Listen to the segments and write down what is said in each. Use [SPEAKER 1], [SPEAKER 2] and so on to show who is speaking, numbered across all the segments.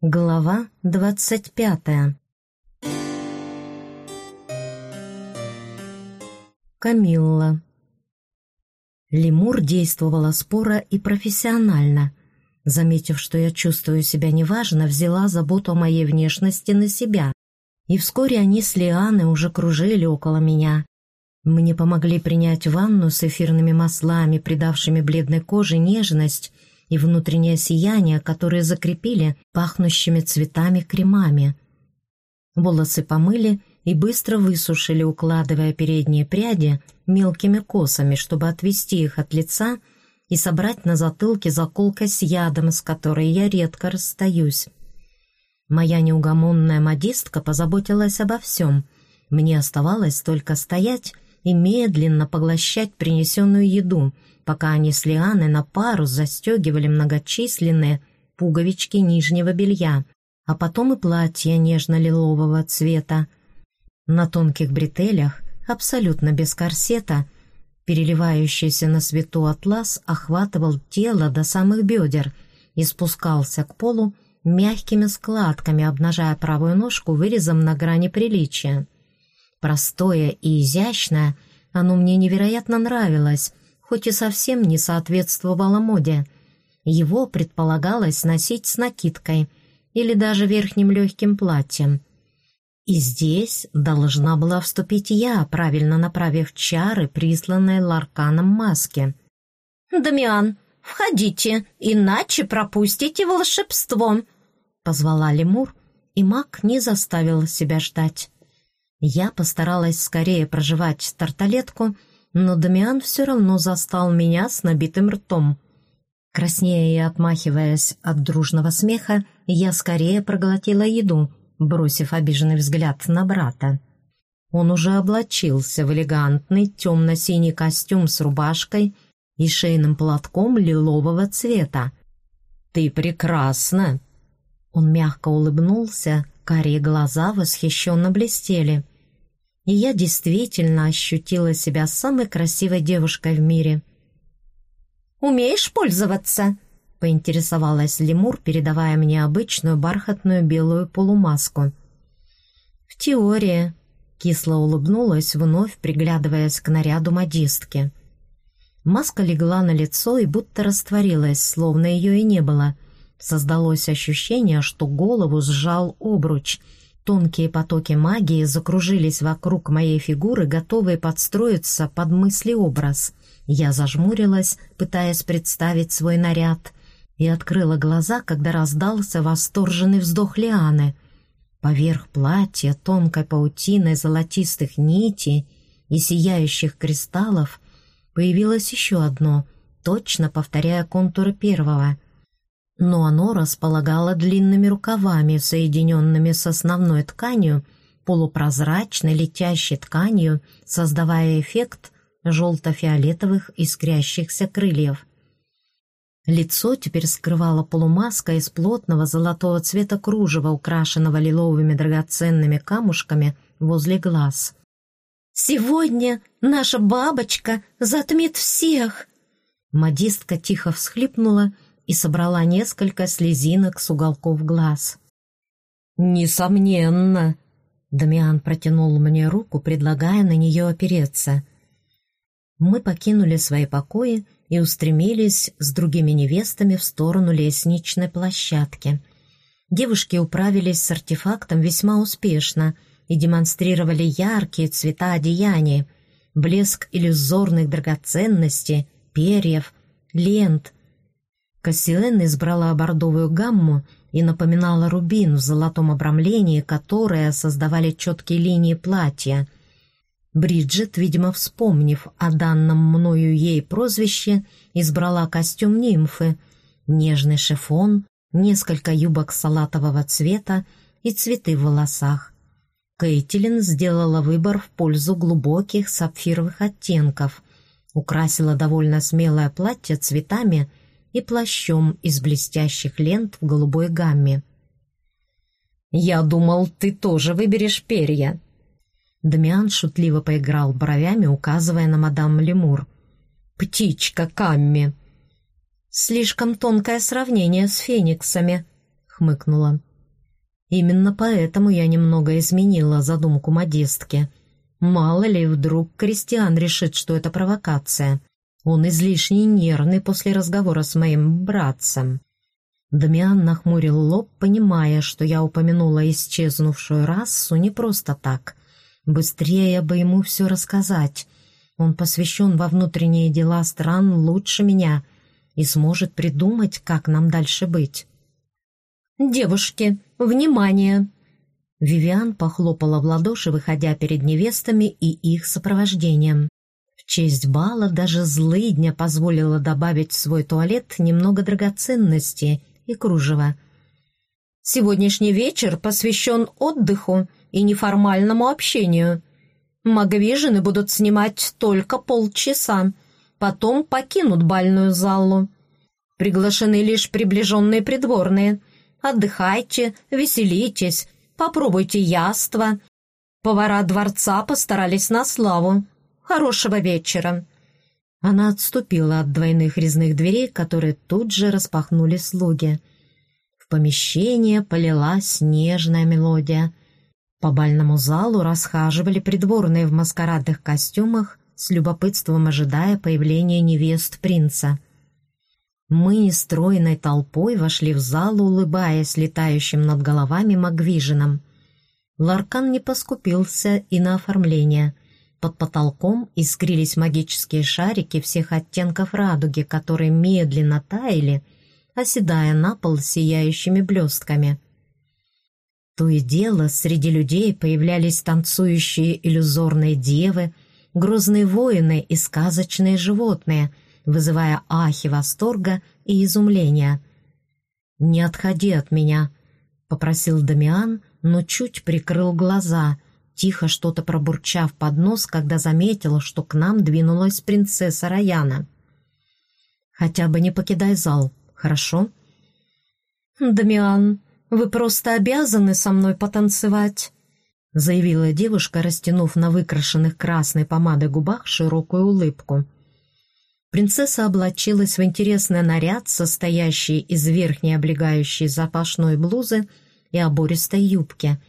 [SPEAKER 1] Глава двадцать пятая Камилла Лемур действовала споро и профессионально. Заметив, что я чувствую себя неважно, взяла заботу о моей внешности на себя. И вскоре они с Лианой уже кружили около меня. Мне помогли принять ванну с эфирными маслами, придавшими бледной коже нежность и внутреннее сияние, которые закрепили пахнущими цветами кремами. Волосы помыли и быстро высушили, укладывая передние пряди мелкими косами, чтобы отвести их от лица и собрать на затылке заколкой с ядом, с которой я редко расстаюсь. Моя неугомонная модистка позаботилась обо всем. Мне оставалось только стоять и медленно поглощать принесенную еду — пока они с Лианой на пару застегивали многочисленные пуговички нижнего белья, а потом и платье нежно-лилового цвета. На тонких бретелях, абсолютно без корсета, переливающийся на свету атлас охватывал тело до самых бедер и спускался к полу мягкими складками, обнажая правую ножку вырезом на грани приличия. Простое и изящное, оно мне невероятно нравилось, хоть и совсем не соответствовало моде. Его предполагалось носить с накидкой или даже верхним легким платьем. И здесь должна была вступить я, правильно направив чары, присланные Ларканом маски.
[SPEAKER 2] «Дамиан, входите, иначе пропустите волшебство!» — позвала лемур, и маг не заставил себя ждать. Я постаралась скорее проживать тарталетку — но Дамиан все равно застал меня с набитым ртом. Краснея и отмахиваясь от дружного смеха, я скорее проглотила еду, бросив обиженный взгляд на брата. Он уже облачился в элегантный темно-синий костюм с рубашкой и шейным платком лилового цвета. «Ты прекрасна!» Он мягко улыбнулся, карие глаза восхищенно блестели — и я действительно ощутила себя самой красивой девушкой в мире.
[SPEAKER 1] «Умеешь пользоваться?» — поинтересовалась лемур, передавая мне обычную бархатную белую полумаску.
[SPEAKER 2] «В теории», — кисло улыбнулась, вновь приглядываясь к наряду модистки. Маска легла на лицо и будто растворилась, словно ее и не было. Создалось ощущение, что голову сжал обруч — Тонкие потоки магии закружились вокруг моей фигуры, готовые подстроиться под мысли-образ. Я зажмурилась, пытаясь представить свой наряд, и открыла глаза, когда раздался восторженный вздох Лианы. Поверх платья тонкой паутиной золотистых нитей и сияющих кристаллов появилось еще одно, точно повторяя контуры первого — но оно располагало длинными рукавами, соединенными с основной тканью, полупрозрачной летящей тканью, создавая эффект желто-фиолетовых искрящихся крыльев. Лицо теперь скрывала полумаска из плотного золотого цвета кружева, украшенного лиловыми драгоценными камушками возле глаз.
[SPEAKER 1] «Сегодня наша бабочка затмит всех!»
[SPEAKER 2] Модистка тихо всхлипнула и собрала несколько слезинок с уголков глаз.
[SPEAKER 1] «Несомненно!»
[SPEAKER 2] Дамиан протянул мне руку, предлагая на нее опереться. Мы покинули свои покои и устремились с другими невестами в сторону лестничной площадки. Девушки управились с артефактом весьма успешно и демонстрировали яркие цвета одеяния, блеск иллюзорных драгоценностей, перьев, лент, Кассиэн избрала бордовую гамму и напоминала рубин в золотом обрамлении, которые создавали четкие линии платья. Бриджит, видимо, вспомнив о данном мною ей прозвище, избрала костюм нимфы, нежный шифон, несколько юбок салатового цвета и цветы в волосах. Кейтилин сделала выбор в пользу глубоких сапфировых оттенков, украсила довольно смелое платье цветами и плащом из блестящих лент в голубой гамме.
[SPEAKER 1] «Я думал, ты тоже выберешь перья».
[SPEAKER 2] Дамиан шутливо поиграл бровями, указывая на мадам Лемур.
[SPEAKER 1] «Птичка Камми».
[SPEAKER 2] «Слишком тонкое сравнение с фениксами», — хмыкнула.
[SPEAKER 1] Именно поэтому я немного изменила задумку модистки. Мало ли, вдруг Кристиан решит, что это провокация. Он излишне нервный после разговора с моим братцем. Дамиан нахмурил лоб, понимая, что я упомянула исчезнувшую расу не просто так. Быстрее бы ему все рассказать. Он посвящен во внутренние дела стран лучше меня и сможет придумать, как нам дальше быть. «Девушки, внимание!» Вивиан похлопала в ладоши, выходя перед невестами и их сопровождением. Честь бала даже злыдня позволила добавить в свой туалет немного драгоценностей и кружева. «Сегодняшний вечер посвящен отдыху и неформальному общению. Магвижины будут снимать только полчаса, потом покинут бальную залу. Приглашены лишь приближенные придворные. Отдыхайте, веселитесь, попробуйте яства. Повара дворца постарались на славу. Хорошего вечера!» Она отступила от двойных резных дверей, которые тут же распахнули слуги. В помещение полилась нежная мелодия. По бальному залу расхаживали придворные в маскарадных костюмах, с любопытством ожидая появления невест принца. Мы стройной толпой вошли в зал, улыбаясь летающим над головами Магвижином. Ларкан не поскупился и на оформление — под потолком искрились магические шарики всех оттенков радуги, которые медленно таяли, оседая на пол сияющими блестками. То и дело среди людей появлялись танцующие иллюзорные девы, грозные воины и сказочные животные, вызывая ахи восторга и изумления. «Не отходи от меня», — попросил Дамиан, но чуть прикрыл глаза — тихо что-то пробурчав под нос, когда заметила, что к нам двинулась принцесса Раяна. «Хотя бы не покидай зал, хорошо?» «Дамиан, вы просто обязаны со мной потанцевать», заявила девушка, растянув на выкрашенных красной помадой губах широкую улыбку. Принцесса облачилась в интересный наряд, состоящий из верхней облегающей запашной блузы и обористой юбки —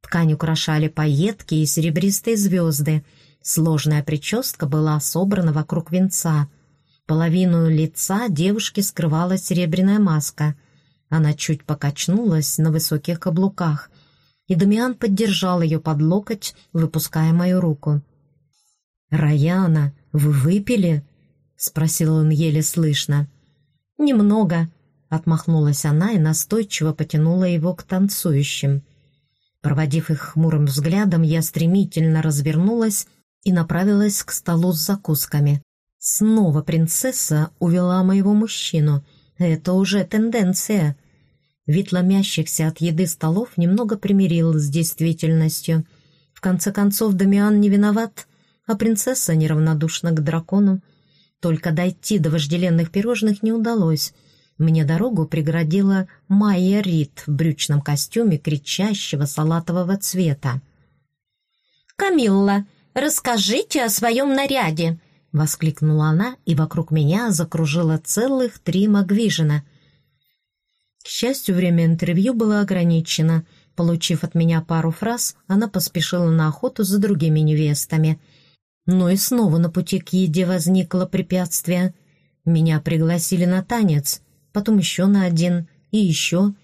[SPEAKER 1] Ткань украшали пайетки и серебристые звезды. Сложная прическа была собрана вокруг венца. Половину лица девушки скрывала серебряная маска. Она чуть покачнулась на высоких каблуках, и Дамиан поддержал ее под локоть, выпуская мою руку. «Раяна, вы выпили?» — спросил он еле слышно. «Немного», — отмахнулась она и настойчиво потянула его к танцующим. Проводив их хмурым взглядом, я стремительно развернулась и направилась к столу с закусками. Снова принцесса увела моего мужчину. Это уже тенденция. Вид ломящихся от еды столов немного примирил с действительностью. В конце концов, Дамиан не виноват, а принцесса неравнодушна к дракону. Только дойти до вожделенных пирожных не удалось — мне дорогу преградила Майя Рид в брючном костюме кричащего салатового цвета.
[SPEAKER 2] «Камилла, расскажите о своем наряде!» — воскликнула она, и вокруг меня закружила целых три магвижина.
[SPEAKER 1] К счастью, время интервью было ограничено. Получив от меня пару фраз, она поспешила на охоту за другими невестами. Но и снова на пути к еде возникло препятствие. Меня пригласили на танец — потом еще на один и еще.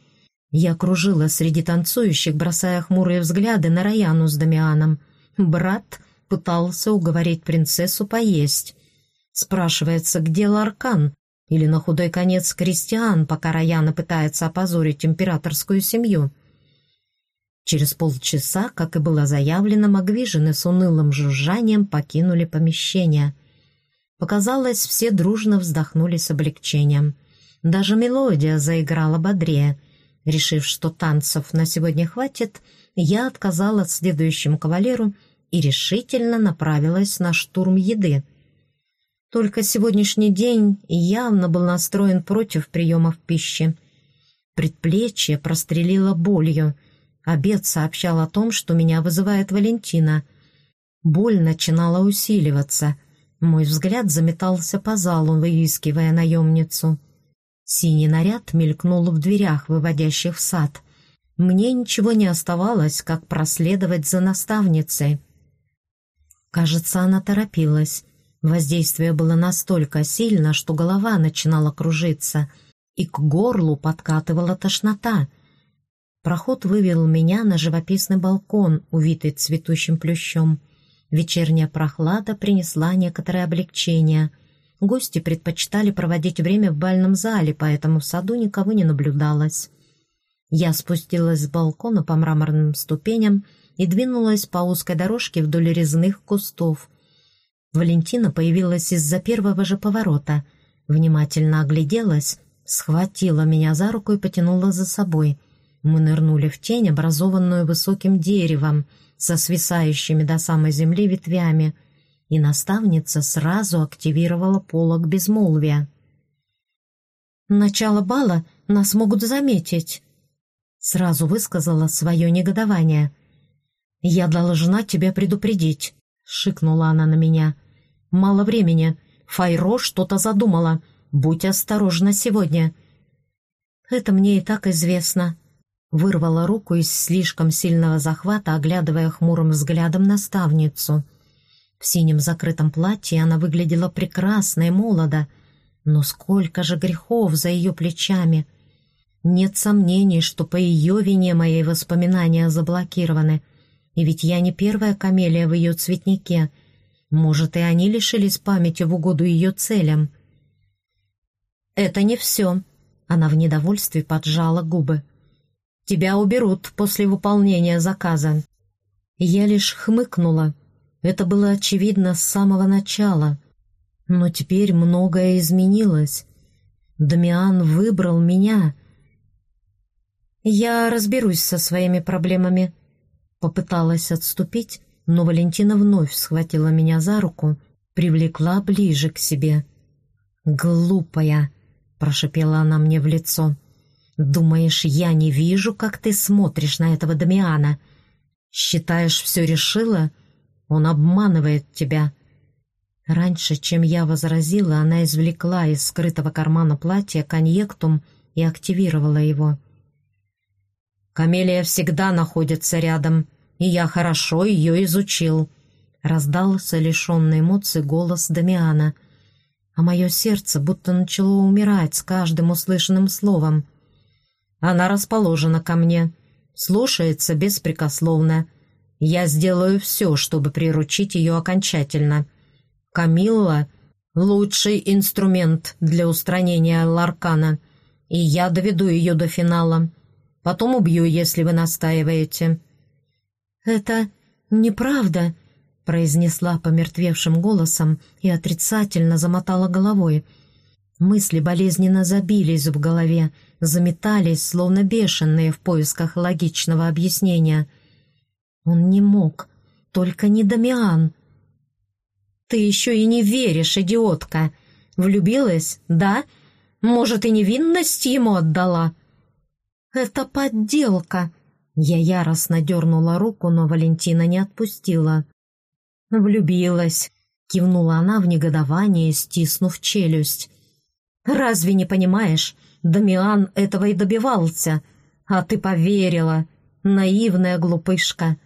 [SPEAKER 1] Я кружила среди танцующих, бросая хмурые взгляды на Раяну с Дамианом. Брат пытался уговорить принцессу поесть. Спрашивается, где Ларкан? Или на худой конец крестьян, пока Раяна пытается опозорить императорскую семью? Через полчаса, как и было заявлено, Магвижины с унылым жужжанием покинули помещение. Показалось, все дружно вздохнули с облегчением — даже мелодия заиграла бодрее. Решив, что танцев на сегодня хватит, я отказала следующему кавалеру и решительно направилась на штурм еды. Только сегодняшний день явно был настроен против приемов пищи. Предплечье прострелило болью. Обед сообщал о том, что меня вызывает Валентина. Боль начинала усиливаться. Мой взгляд заметался по залу, выискивая наемницу. Синий наряд мелькнул в дверях, выводящих в сад. Мне ничего не оставалось, как проследовать за наставницей. Кажется, она торопилась. Воздействие было настолько сильно, что голова начинала кружиться, и к горлу подкатывала тошнота. Проход вывел меня на живописный балкон, увитый цветущим плющом. Вечерняя прохлада принесла некоторое облегчение. Гости предпочитали проводить время в бальном зале, поэтому в саду никого не наблюдалось. Я спустилась с балкона по мраморным ступеням и двинулась по узкой дорожке вдоль резных кустов. Валентина появилась из-за первого же поворота, внимательно огляделась, схватила меня за руку и потянула за собой. Мы нырнули в тень, образованную высоким деревом, со свисающими до самой земли ветвями, и наставница сразу активировала полог безмолвия. «Начало бала нас могут заметить», — сразу высказала свое негодование. «Я должна тебя предупредить», — шикнула она на меня. «Мало времени. Файро что-то задумала. Будь осторожна сегодня». «Это мне и так известно», Вырвала руку из слишком сильного захвата, оглядывая хмурым взглядом наставницу. В синем закрытом платье она выглядела прекрасно и молодо, но сколько же грехов за ее плечами! Нет сомнений, что по ее вине мои воспоминания заблокированы. И ведь я не первая камелия в ее цветнике. Может, и они лишились памяти в угоду ее целям. «Это не все», — она в недовольстве поджала губы. Тебя уберут после выполнения заказа». Я лишь хмыкнула. Это было очевидно с самого начала. Но теперь многое изменилось. Дамиан выбрал меня. «Я разберусь со своими проблемами», — попыталась отступить, но Валентина вновь схватила меня за руку, привлекла ближе к себе. «Глупая», — прошипела она мне в лицо, — Думаешь, я не вижу, как ты смотришь на этого Дамиана? Считаешь, все решила? Он обманывает тебя». Раньше, чем я возразила, она извлекла из скрытого кармана платья конъектум и активировала его. «Камелия всегда находится рядом, и я хорошо ее изучил», — раздался лишенный эмоций голос Дамиана. А мое сердце будто начало умирать с каждым услышанным словом — она расположена ко мне, слушается беспрекословно. Я сделаю все, чтобы приручить ее окончательно. Камилла — лучший инструмент для устранения Ларкана, и я доведу ее до финала. Потом убью, если вы настаиваете». «Это неправда», — произнесла помертвевшим голосом и отрицательно замотала головой. Мысли болезненно забились в голове, заметались, словно бешеные в поисках логичного объяснения. Он не мог, только не Дамиан. «Ты еще и не веришь, идиотка! Влюбилась, да? Может, и невинность ему отдала?» «Это подделка!» Я яростно дернула руку, но Валентина не отпустила. «Влюбилась!» — кивнула она в негодовании, стиснув челюсть. «Разве не понимаешь? Дамиан этого и добивался, а ты поверила, наивная глупышка.